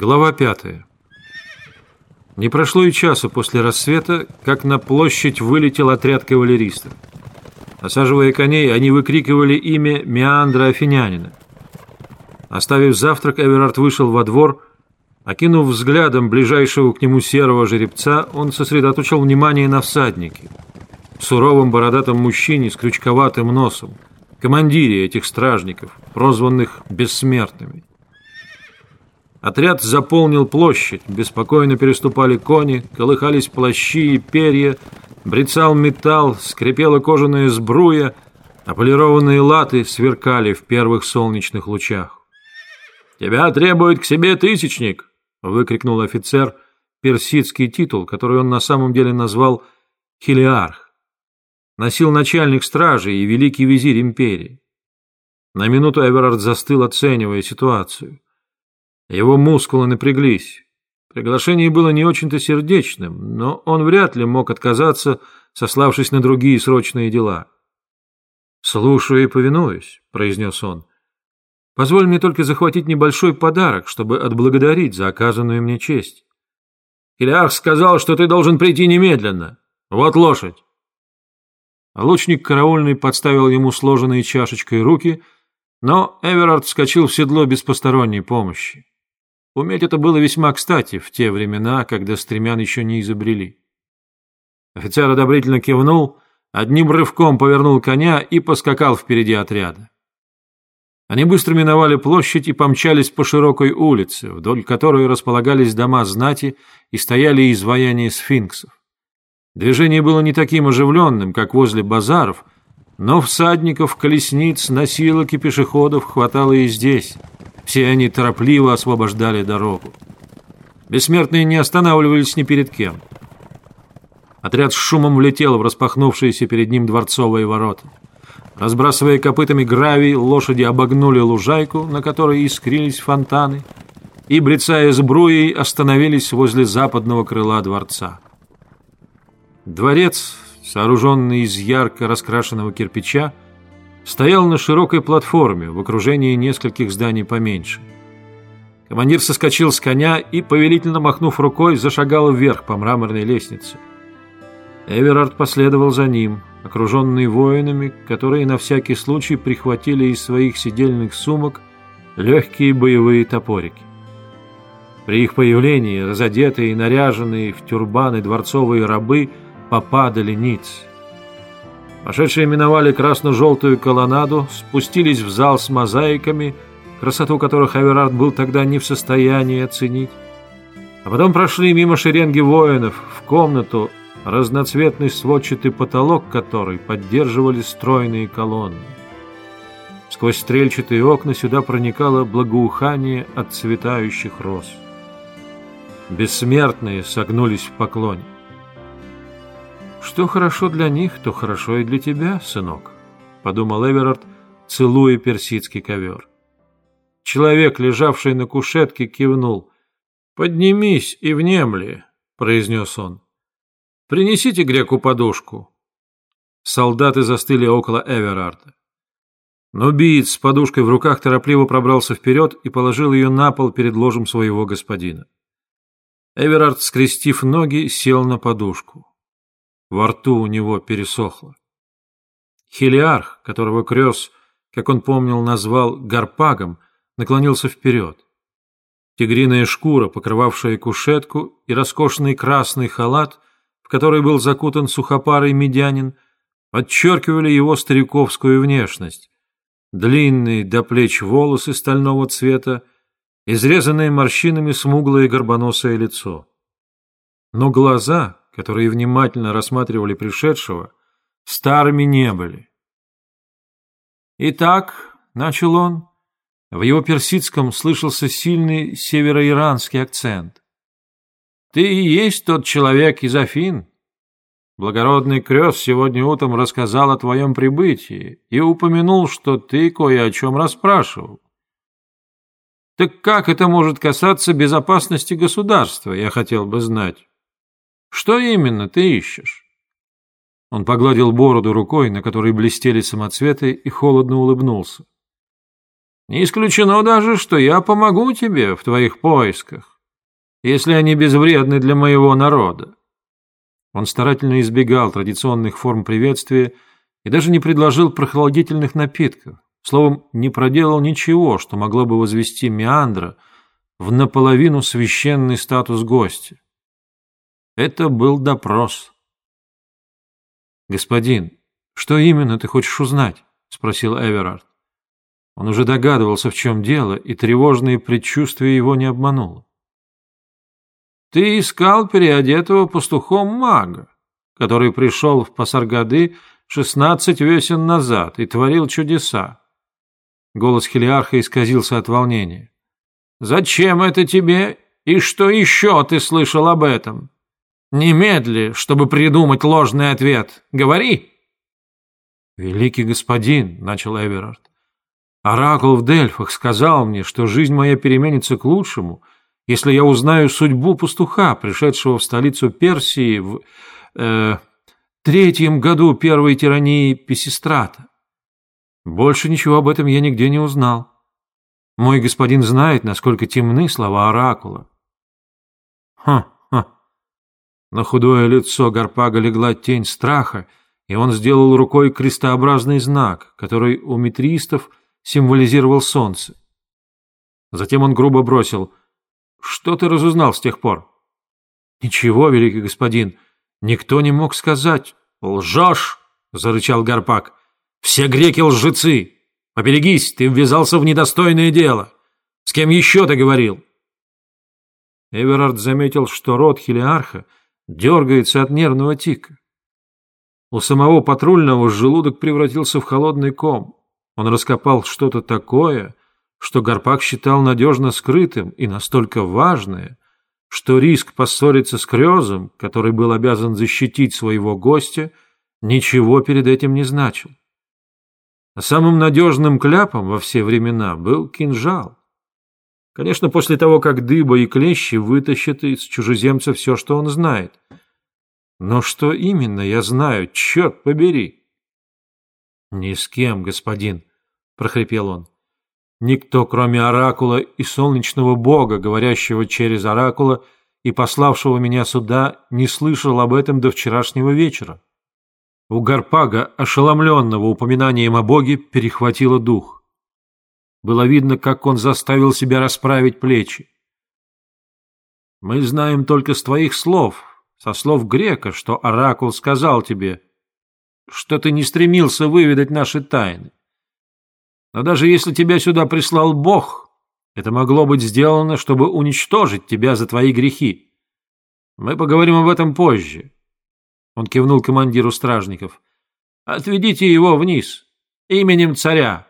Глава пятая. Не прошло и часа после рассвета, как на площадь вылетел отряд кавалеристов. Осаживая коней, они выкрикивали имя Меандра Афинянина. Оставив завтрак, Эверард вышел во двор. Окинув взглядом ближайшего к нему серого жеребца, он сосредоточил внимание на всаднике. Суровом бородатом мужчине с крючковатым носом, командире этих стражников, прозванных «бессмертными». Отряд заполнил площадь, беспокойно переступали кони, колыхались плащи и перья, брецал металл, скрипела кожаная сбруя, а полированные латы сверкали в первых солнечных лучах. «Тебя требует к себе тысячник!» — выкрикнул офицер персидский титул, который он на самом деле назвал «Хелиарх». Носил начальник стражи и великий визирь империи. На минуту Эверард застыл, оценивая ситуацию. Его мускулы напряглись. Приглашение было не очень-то сердечным, но он вряд ли мог отказаться, сославшись на другие срочные дела. «Слушаю и повинуюсь», — произнес он. «Позволь мне только захватить небольшой подарок, чтобы отблагодарить за оказанную мне честь». «Хилиарх сказал, что ты должен прийти немедленно. Вот лошадь». А лучник караульный подставил ему сложенные чашечкой руки, но Эверард вскочил в седло без посторонней помощи. Уметь это было весьма кстати в те времена, когда стремян еще не изобрели. Офицер одобрительно кивнул, одним рывком повернул коня и поскакал впереди отряда. Они быстро миновали площадь и помчались по широкой улице, вдоль которой располагались дома знати и стояли изваяния сфинксов. Движение было не таким оживленным, как возле базаров, но всадников, колесниц, носилок и пешеходов хватало и здесь — все они торопливо освобождали дорогу. Бессмертные не останавливались ни перед кем. Отряд с шумом влетел в распахнувшиеся перед ним дворцовые ворота. Разбрасывая копытами гравий, лошади обогнули лужайку, на которой искрились фонтаны, и, брецая сбруей, остановились возле западного крыла дворца. Дворец, сооруженный из ярко раскрашенного кирпича, стоял на широкой платформе в окружении нескольких зданий поменьше. Командир соскочил с коня и, повелительно махнув рукой, зашагал вверх по мраморной лестнице. Эверард последовал за ним, окруженный воинами, которые на всякий случай прихватили из своих сидельных сумок легкие боевые топорики. При их появлении разодетые и наряженные в тюрбаны дворцовые рабы попадали ниц. Пошедшие миновали красно-желтую колоннаду, спустились в зал с мозаиками, красоту которых Аверард был тогда не в состоянии оценить. А потом прошли мимо шеренги воинов в комнату, разноцветный сводчатый потолок которой поддерживали стройные колонны. Сквозь стрельчатые окна сюда проникало благоухание от цветающих роз. Бессмертные согнулись в поклоне. «Что хорошо для них, то хорошо и для тебя, сынок», — подумал Эверард, целуя персидский ковер. Человек, лежавший на кушетке, кивнул. «Поднимись и внемли», — произнес он. «Принесите греку подушку». Солдаты застыли около Эверарда. Но биец с подушкой в руках торопливо пробрался вперед и положил ее на пол перед ложем своего господина. Эверард, скрестив ноги, сел на подушку. Во рту у него пересохло. Хелиарх, которого Крёс, как он помнил, назвал гарпагом, наклонился вперед. Тигриная шкура, покрывавшая кушетку, и роскошный красный халат, в который был закутан сухопарый медянин, подчеркивали его стариковскую внешность. Длинные до плеч волосы стального цвета, изрезанное морщинами смуглое горбоносое лицо. Но глаза, которые внимательно рассматривали пришедшего, старыми не были. «Итак», — начал он, — в его персидском слышался сильный североиранский акцент. «Ты и есть тот человек из Афин. Благородный крест сегодня утром рассказал о твоем прибытии и упомянул, что ты кое о чем расспрашивал. Так как это может касаться безопасности государства, я хотел бы знать. Что именно ты ищешь?» Он погладил бороду рукой, на которой блестели самоцветы, и холодно улыбнулся. Не исключено даже, что я помогу тебе в твоих поисках, если они безвредны для моего народа. Он старательно избегал традиционных форм приветствия и даже не предложил прохладительных напитков, словом, не проделал ничего, что могло бы возвести Меандра в наполовину священный статус гостя. Это был допрос. «Господин, что именно ты хочешь узнать?» — спросил Эверард. Он уже догадывался, в чем дело, и тревожные предчувствия его не обмануло. «Ты искал переодетого пастухом мага, который пришел в Пасаргады шестнадцать весен назад и творил чудеса». Голос Хелиарха исказился от волнения. «Зачем это тебе? И что еще ты слышал об этом? Немедли, чтобы придумать ложный ответ. Говори!» «Великий господин», — начал Эверард, Оракул в Дельфах сказал мне, что жизнь моя переменится к лучшему, если я узнаю судьбу пастуха, пришедшего в столицу Персии в э, третьем году первой тирании Песистрата. Больше ничего об этом я нигде не узнал. Мой господин знает, насколько темны слова Оракула. Ха-ха. На худое лицо Гарпага легла тень страха, и он сделал рукой крестообразный знак, который у метристов символизировал солнце. Затем он грубо бросил. «Что ты разузнал с тех пор?» «Ничего, великий господин, никто не мог сказать». «Лжешь!» — зарычал Гарпак. «Все греки лжецы! Поберегись, ты ввязался в недостойное дело! С кем еще ты говорил?» Эверард заметил, что рот Хелиарха дергается от нервного тика. У самого патрульного желудок превратился в холодный ком. Он раскопал что-то такое, что Гарпак считал надежно скрытым и настолько важное, что риск поссориться с Крёзом, который был обязан защитить своего гостя, ничего перед этим не значил. А самым надежным кляпом во все времена был кинжал. Конечно, после того, как дыба и клещи вытащат из чужеземца все, что он знает. Но что именно я знаю, черт побери? Ни с кем, господин, прохрипел он. Никто, кроме Оракула и солнечного бога, говорящего через Оракула и пославшего меня сюда, не слышал об этом до вчерашнего вечера. У Гарпага, ошеломленного упоминанием о боге, перехватило дух. Было видно, как он заставил себя расправить плечи. «Мы знаем только с твоих слов, со слов грека, что Оракул сказал тебе, что ты не стремился выведать наши тайны. Но даже если тебя сюда прислал Бог, это могло быть сделано, чтобы уничтожить тебя за твои грехи. Мы поговорим об этом позже. Он кивнул командиру стражников. Отведите его вниз, именем царя.